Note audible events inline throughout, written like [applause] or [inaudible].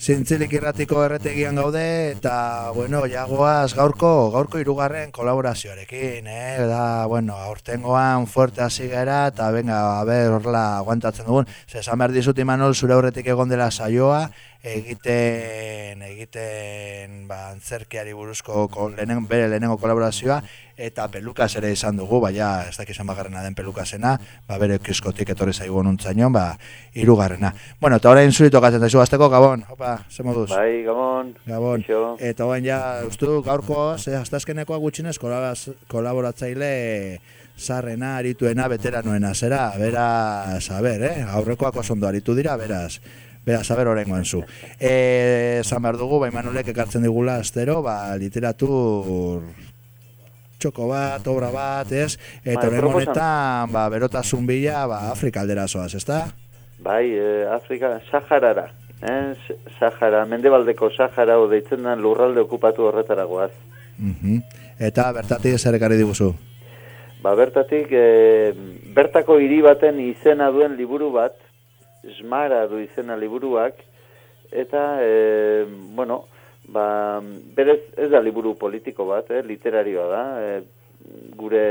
Zintzilik irratiko erretegian gaude eta, bueno, jagoaz gaurko, gaurko irugarren kolaborazioarekin, eh? Da, bueno, aurtengoan fuerte hasi gara eta venga, a ber, horrela aguantatzen dugun. Zesan behar dizut imanol, zure aurretik egon dela saioa, egiten egiten ba antzerkiari buruzko lehenen, bere lehenengo kolaborazioa eta pelukas ere izan dugu baina ez dakizan bagarrena den pelukasena ba bere kiskotik etorri zaigu nuntzaino ba hirugarrena. Bueno eta orain zuri tokatzen daizu hasteko gabon opa ze moduz? Bai gabon gabon. eta orain ja ustu gaurko ze astazkenekoa gutxinez kolaboratzaile sarrena arituena veteranoena zera beraz a ber eh aurrekoak oso ondo aritu dira beraz Bera, saber horrengoen zu. E, zan behar dugu, bai manolek ekartzen digula astero, ba, literatur txoko bat, obra bat, ez? Eta bai, honetan, ba, berotasun bila, ba, Afrika aldera zoaz, ez da? Bai, e, Afrika, Saharara. Eh? Sahara, mendebaldeko Sahara, o deitzen den lurralde okupatu horretaragoaz. Uh Eta bertatik zer ekarri diguzu? Ba, bertatik, e, bertako hiri baten izena duen liburu bat, esmara du izena liburuak, eta, e, bueno, ba, berez ez da liburu politiko bat, eh, literarioa da, e, gure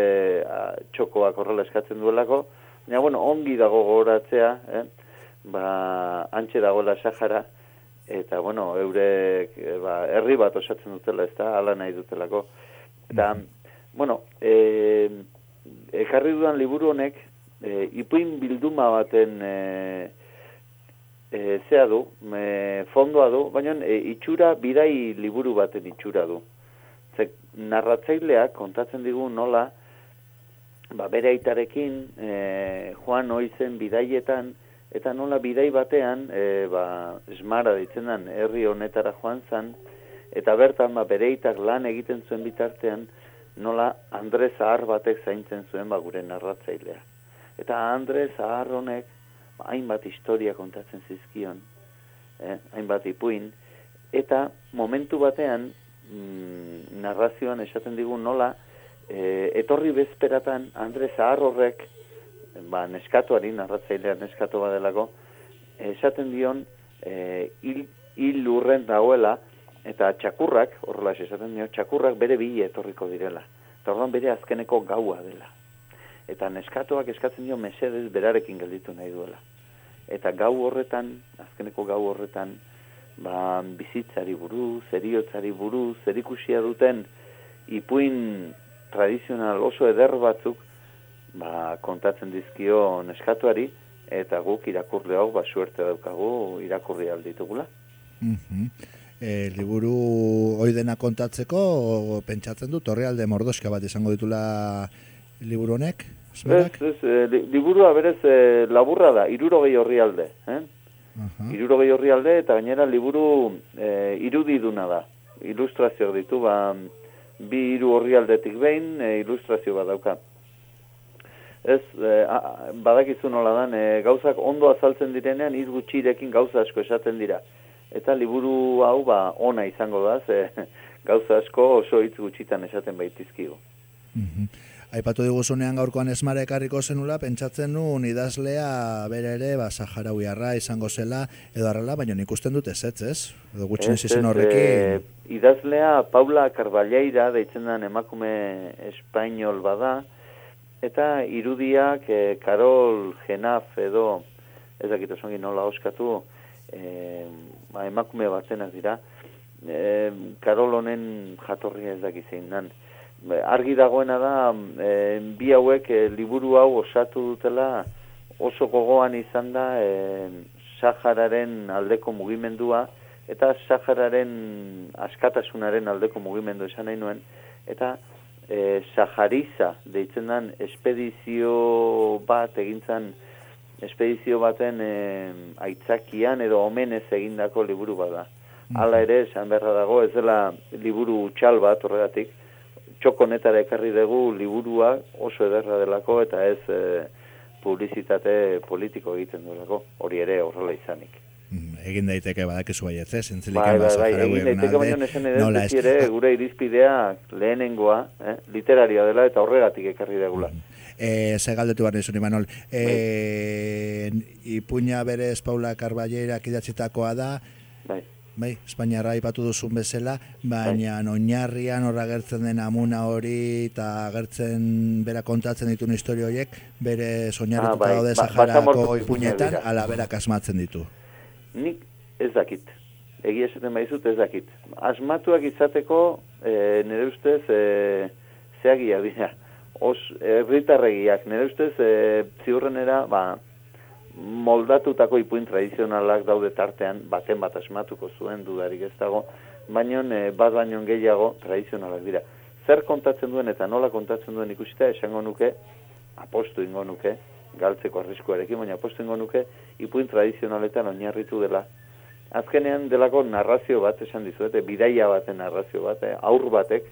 a, txokoak horrela eskatzen duelako, baina, bueno, ongi dago goratzea, eh, ba, antxe dagoela Sahara, eta, bueno, eurek, e, ba, herri bat osatzen dutela, ez da, ala nahi dutelako. Eta, bueno, e, ekarri dudan liburu honek, e, ipuin bilduma baten e, e, zea du, me, fondoa du, baina e, itxura bidai liburu baten itxura du. Ze, narratzaileak kontatzen digu nola, ba, bere aitarekin e, joan oizen bidaietan, eta nola bidai batean, e, ba, esmara ditzen den, herri honetara joan zan, eta bertan ba, bere aitak lan egiten zuen bitartean, nola Andrez Ahar batek zaintzen zuen ba, gure narratzailea. Eta Andrez Ahar honek, hainbat historia kontatzen zizkion, eh, hainbat ipuin, eta momentu batean, mm, narrazioan esaten digu nola, eh, etorri bezperatan Andre Zahar horrek, ba, neskatuari, narratzailea neskatu badelako, esaten dion, eh, hil, hil lurren dagoela, eta txakurrak, horrela esaten dio, txakurrak bere bi etorriko direla. Eta bere azkeneko gaua dela eta neskatoak eskatzen dio mesedez berarekin gelditu nahi duela. Eta gau horretan, azkeneko gau horretan, ba, bizitzari buruz, eriotzari buruz, erikusia duten ipuin tradizional oso eder batzuk ba, kontatzen dizkio neskatuari, eta guk irakurri hau ba, suerte daukagu irakurri alditugula. Mm -hmm. e, liburu oidena kontatzeko, pentsatzen du, torrealde mordoska bat izango ditula liburu honek? Ez, ez, e, liburua berez e, laburra da, irurogei horri alde. Eh? Uh Irurogei horri alde eta gainera liburu e, irudiduna da. Ilustrazio ditu, ba, bi iru horri aldetik behin e, ilustrazio bat dauka. Ez, e, badakizu nola dan, e, gauzak ondo azaltzen direnean izgutxirekin gauza asko esaten dira. Eta liburu hau ba, ona izango da, ze, [laughs] gauza asko oso hitz gutxitan esaten baitizkigu. Uh Aipatu diguzunean gaurkoan esmare ekarriko zenula, pentsatzen nuen idazlea bere ere, ba, Saharauiarra izango zela, edo arrela, baina nik usten dut ez, ez? Edo gutxin ez, horrekin. E, idazlea Paula Carballeira, deitzen den emakume espainol bada, eta irudiak e, Karol Genaf edo, ez dakit osongi nola oskatu, e, ba, emakume batenak dira, e, Karol honen jatorria ez dakizein nan argi dagoena da e, bi hauek e, liburu hau osatu dutela oso gogoan izan da e, Sahararen aldeko mugimendua eta Sahararen askatasunaren aldeko mugimendu esan nahi nuen eta e, Sahariza deitzen den espedizio bat egintzan espedizio baten e, aitzakian edo omenez egindako liburu bada. Hala ere, esan beharra dago, ez dela liburu utxal bat horregatik, txokonetara ekarri dugu liburua oso ederra delako eta ez e, publizitate politiko egiten duelako, hori ere horrela izanik. Mm, egin daiteke badakizu baiet, ez? Bai, bai, bai, egin daiteke baina nesen ere gure irizpidea lehenengoa, eh? literaria dela eta horregatik ekarri degula. Mm. Eh, ze galdetu behar nizun, Imanol. Eh, bai. Ipuña berez Paula Carballeira kidatzitakoa da, bai. Bai, Espainiarra ipatu duzun bezala, baina bai. oinarrian horra gertzen den amuna hori eta gertzen bera kontatzen dituen historio horiek, bere soñarrituta ah, bai. daude ba, Saharako ipuñetan, ala berak asmatzen ditu. Nik ez dakit, egia esaten baizut ez dakit. Asmatuak izateko, e, nire ustez, e, zeagia dira, os, erritarregiak, nire ustez, e, ziurrenera, ba, moldatutako ipuin tradizionalak daude tartean, baten bat asmatuko zuen dudarik ez dago, baino e, bat baino gehiago tradizionalak dira. Zer kontatzen duen eta nola kontatzen duen ikusita esango nuke, apostu ingo nuke, galtzeko arriskuarekin, baina apostu ingo nuke, ipuin tradizionaletan oinarritu dela. Azkenean delako narrazio bat esan dizuete, bidaia baten narrazio bat, eh, aur batek,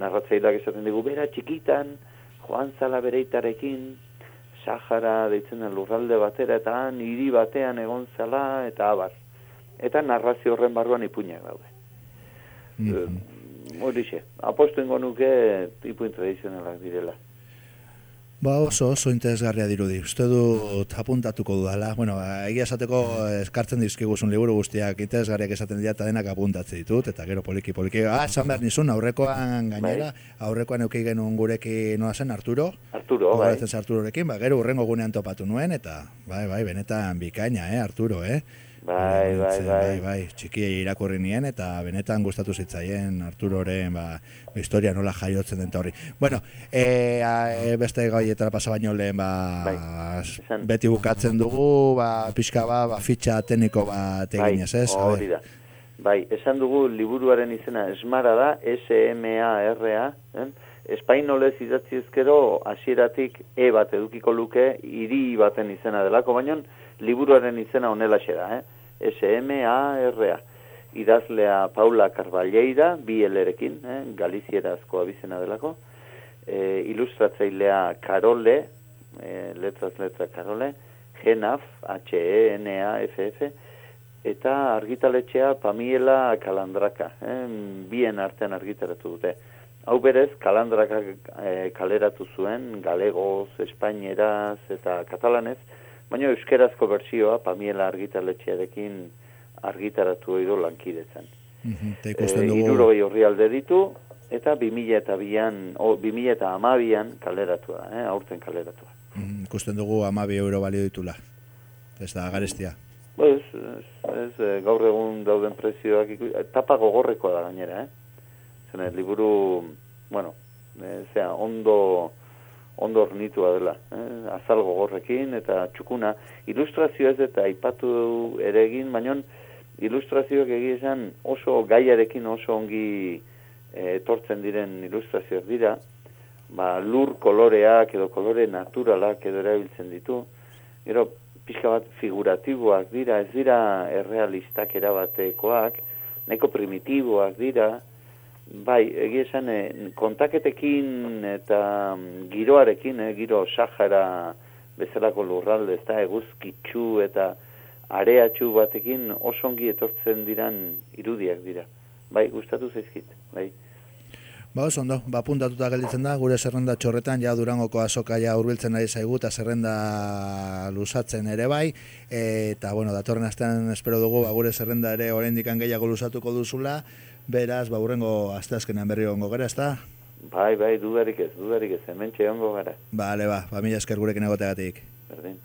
narratzaileak esaten digu, bera txikitan, joan zala bereitarekin, Sahara deitzen den lurralde batera eta han hiri batean egon zela eta abar. Eta narrazio horren barruan ipuñak daude. Mm -hmm. Horixe, apostu ingo nuke ipuin tradizionalak direla. Ba oso oso interesgarria dirudi. Uste dut apuntatuko dudala. Bueno, egia esateko eskartzen dizkiguzun liburu guztiak interesgarriak esaten dira eta denak apuntatze ditut eta gero poliki poliki. Ah, esan behar nizun aurrekoan gainera, bai. aurrekoan eukei genuen gurekin noa zen Arturo. Arturo, bai. Arturorekin, ba, gero urrengo gunean topatu nuen eta bai, bai, benetan bikaina, eh, Arturo, eh. Bai, bai, bai, bai, bai, txiki irakurri nien eta benetan gustatu zitzaien Arturoren ba, historia nola jaiotzen den horri. Bueno, e, a, e, beste gaietara pasa baino lehen ba, bai, beti bukatzen dugu, ba, pixka ba, ba fitxa tekniko bat egin ez, ez? Hori da. Bai, esan dugu liburuaren izena esmara da, S-M-A-R-A, eh? espainolez idatzi ezkero hasieratik E bat edukiko luke, hiri baten izena delako, baina liburuaren izena onela da, eh? S-M-A-R-A. Idazlea Paula Carballeira, bi elerekin, eh? galizierazko abizena delako. E, ilustratzailea Karole, e, letraz letra Karole, Genaf, H-E-N-A-F-F, eta argitaletxea Pamiela Kalandraka, eh? bien artean argitaratu dute. Hau berez, Kalandraka e, kaleratu zuen, galegoz, espainieraz eta katalanez, baina euskerazko bertsioa Pamiela argitaletxearekin argitaratu edo lankidetzen. Mm -hmm, e, horri alde ditu, eta 2000 eta bian, o, 2000 eta amabian kaleratua, eh, aurten kaleratua. Mm Ikusten dugu amabi euro balio ditula, ez da garestia. Ez, ez, ez, eh, gaur egun dauden prezioak, tapa gogorrekoa da gainera, eh? Zene, liburu, bueno, e, zera, ondo, ondo ornitua dela, eh? azal gogorrekin eta txukuna. Ilustrazio ez eta aipatu ere egin, baina ilustrazioak esan oso gaiarekin oso ongi eh, etortzen diren ilustrazioak dira, ba, lur koloreak edo kolore naturalak edo erabiltzen ditu, gero pixka bat figuratiboak dira, ez dira errealistak erabatekoak, neko primitiboak dira, Bai, egia esan, eh, kontaketekin eta mm, giroarekin, eh, giro Sahara bezalako lurralde, ez da, eguzkitzu eta areatxu batekin osongi etortzen diran irudiak dira. Bai, gustatu zaizkit, bai. Ba, oso ondo, ba, puntatuta gelditzen da, gure zerrenda txorretan, ja durangoko azoka ja urbiltzen ari zaigu, eta zerrenda lusatzen ere bai, eta, bueno, datorren astean espero dugu, ba, gure zerrenda ere oraindik gehiago lusatuko duzula, Beraz, ba, urrengo asteazkenean berri ongo gara, ezta? Bai, bai, dudarik ez, dudarik ez, hemen ongo gara. Bale, ba, ba, mila esker gurekin egoteagatik. Berdin.